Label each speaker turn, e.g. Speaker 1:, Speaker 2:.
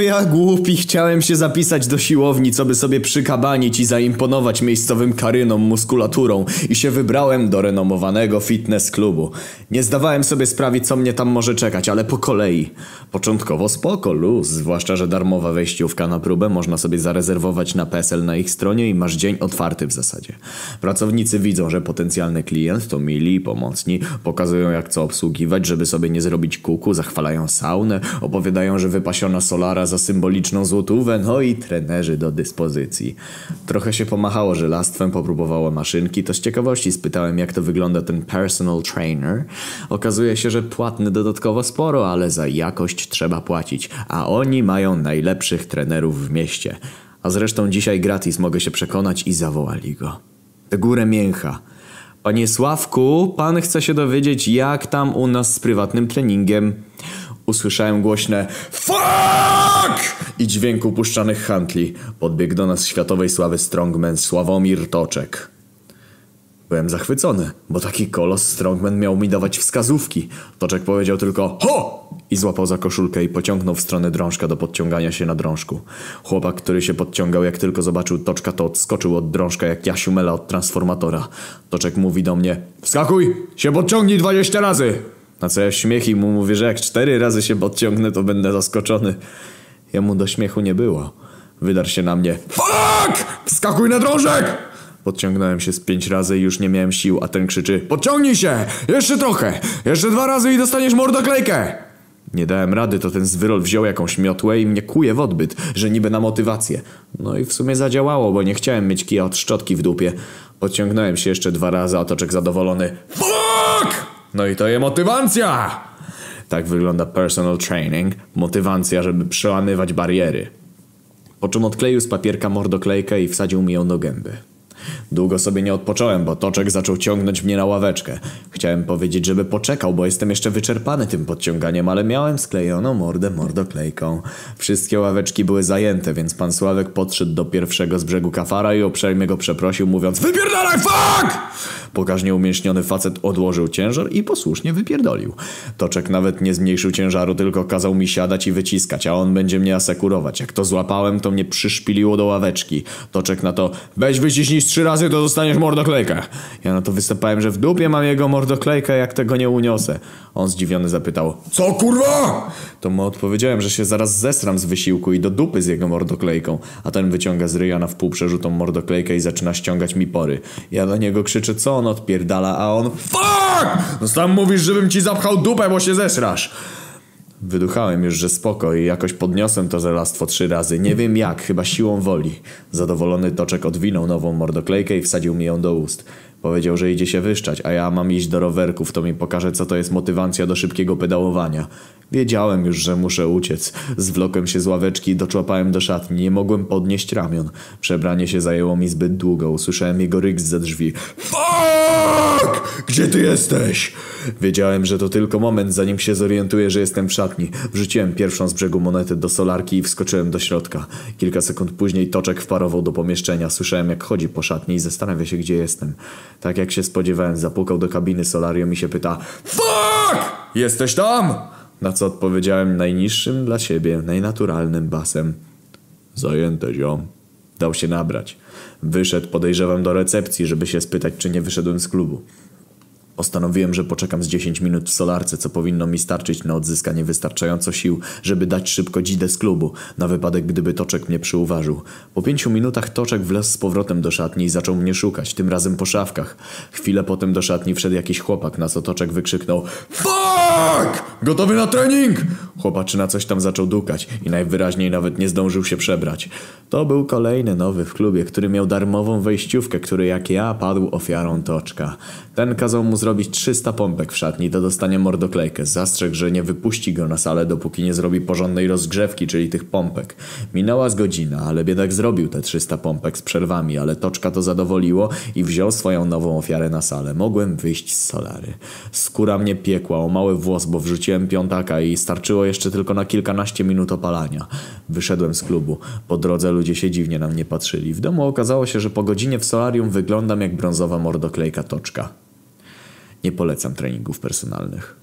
Speaker 1: Ja głupi, chciałem się zapisać do siłowni, co by sobie przykabanić i zaimponować miejscowym karynom muskulaturą i się wybrałem do renomowanego fitness klubu. Nie zdawałem sobie sprawy, co mnie tam może czekać, ale po kolei. Początkowo spoko, luz, zwłaszcza, że darmowa wejściówka na próbę można sobie zarezerwować na PESEL na ich stronie i masz dzień otwarty w zasadzie. Pracownicy widzą, że potencjalny klient to mili i pomocni, pokazują jak co obsługiwać, żeby sobie nie zrobić kuku, zachwalają saunę, opowiadają, że wypasiona solara za symboliczną złotówę, no i trenerzy do dyspozycji. Trochę się pomachało żelastwem, popróbowało maszynki, to z ciekawości spytałem jak to wygląda ten personal trainer. Okazuje się, że płatny dodatkowo sporo, ale za jakość trzeba płacić, a oni mają najlepszych trenerów w mieście. A zresztą dzisiaj gratis mogę się przekonać i zawołali go. Górę mięcha. Panie Sławku, pan chce się dowiedzieć, jak tam u nas z prywatnym treningiem. Usłyszałem głośne FUCK! i dźwięk upuszczanych handli. Podbiegł do nas światowej sławy strongman Sławomir Toczek. Byłem zachwycony, bo taki kolos strongman miał mi dawać wskazówki. Toczek powiedział tylko HO! I złapał za koszulkę i pociągnął w stronę drążka do podciągania się na drążku. Chłopak, który się podciągał, jak tylko zobaczył Toczka, to odskoczył od drążka jak Jasiu Mela od transformatora. Toczek mówi do mnie Wskakuj! Się podciągnij 20 razy! Na co ja śmiech i mu mówię, że jak cztery razy się podciągnę, to będę zaskoczony. Jemu do śmiechu nie było. Wydarł się na mnie FUCK! Wskakuj na drążek! Podciągnąłem się z pięć razy i już nie miałem sił, a ten krzyczy Podciągnij się! Jeszcze trochę! Jeszcze dwa razy i dostaniesz mordoklejkę! Nie dałem rady, to ten zwyrol wziął jakąś miotłę i mnie kuje w odbyt, że niby na motywację. No i w sumie zadziałało, bo nie chciałem mieć kija od szczotki w dupie. Podciągnąłem się jeszcze dwa razy, a Toczek zadowolony FUCK! No i to jest motywacja! Tak wygląda personal training, motywacja, żeby przełamywać bariery. Po czym odkleił z papierka mordoklejkę i wsadził mi ją do gęby. Długo sobie nie odpocząłem, bo Toczek zaczął ciągnąć mnie na ławeczkę. Chciałem powiedzieć, żeby poczekał, bo jestem jeszcze wyczerpany tym podciąganiem, ale miałem sklejoną mordę mordoklejką. Wszystkie ławeczki były zajęte, więc pan Sławek podszedł do pierwszego z brzegu kafara i uprzejmie go przeprosił, mówiąc Wypierdalaj, fuck! Pokaźnie umięśniony facet odłożył ciężar i posłusznie wypierdolił. Toczek nawet nie zmniejszył ciężaru, tylko kazał mi siadać i wyciskać, a on będzie mnie asekurować. Jak to złapałem, to mnie przyszpiliło do ławeczki. Toczek na to, weź wyciśnij trzy razy, to dostaniesz mordoklejkę. Ja na to występałem, że w dupie mam jego mordoklejkę, jak tego nie uniosę. On zdziwiony zapytał, co kurwa? To mu odpowiedziałem, że się zaraz zesram z wysiłku i do dupy z jego mordoklejką, a ten wyciąga z ryja na wpół przerzutą mordoklejkę i zaczyna ściągać mi pory. Ja do niego krzyczę, co on odpierdala, a on FUCK! No sam mówisz, żebym ci zapchał dupę, bo się zesrasz. Wyduchałem już, że spoko i jakoś podniosłem to żelastwo trzy razy. Nie wiem jak, chyba siłą woli. Zadowolony Toczek odwinął nową mordoklejkę i wsadził mi ją do ust. Powiedział, że idzie się wyszczać, a ja mam iść do rowerków, to mi pokaże co to jest motywacja do szybkiego pedałowania. Wiedziałem już, że muszę uciec. Zwlokłem się z ławeczki i doczłapałem do szatni. Nie mogłem podnieść ramion. Przebranie się zajęło mi zbyt długo. Usłyszałem jego ryk za drzwi. FUCK! Gdzie ty jesteś? Wiedziałem, że to tylko moment, zanim się zorientuję, że jestem w szatni. Wrzuciłem pierwszą z brzegu monetę do solarki i wskoczyłem do środka. Kilka sekund później Toczek wparował do pomieszczenia. Słyszałem, jak chodzi po szatni i zastanawia się, gdzie jestem. Tak jak się spodziewałem, zapukał do kabiny solarium i się pyta FUCK! Jesteś tam? Na co odpowiedziałem najniższym dla siebie, najnaturalnym basem. Zajęte, ziom. Dał się nabrać. Wyszedł, podejrzewam, do recepcji, żeby się spytać, czy nie wyszedłem z klubu. Postanowiłem, że poczekam z 10 minut w solarce, co powinno mi starczyć na odzyskanie wystarczająco sił, żeby dać szybko dzidę z klubu, na wypadek gdyby Toczek mnie przyuważył. Po pięciu minutach Toczek wlazł z powrotem do szatni i zaczął mnie szukać, tym razem po szafkach. Chwilę potem do szatni wszedł jakiś chłopak, na co Toczek wykrzyknął FUCK! Gotowy na trening? Chłopaczyna coś tam zaczął dukać i najwyraźniej nawet nie zdążył się przebrać. To był kolejny nowy w klubie, który miał darmową wejściówkę, który jak ja padł ofiarą Toczka. Ten kazał mu zrobić 300 pompek w szatni do dostania mordoklejkę. Zastrzegł, że nie wypuści go na salę, dopóki nie zrobi porządnej rozgrzewki, czyli tych pompek. Minęła z godzina, ale biedak zrobił te 300 pompek z przerwami, ale Toczka to zadowoliło i wziął swoją nową ofiarę na salę. Mogłem wyjść z solary. Skóra mnie piekła o mały włos, bo wrzuciłem piątaka i starczyło jeszcze tylko na kilkanaście minut opalania. Wyszedłem z klubu. Po drodze ludzie się dziwnie na mnie patrzyli. W domu okazało się, że po godzinie w solarium wyglądam jak brązowa mordoklejka Toczka. Nie polecam treningów personalnych.